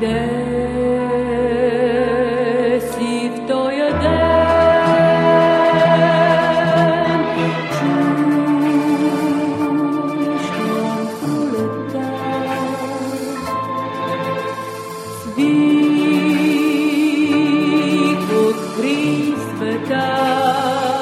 day. peace, but God.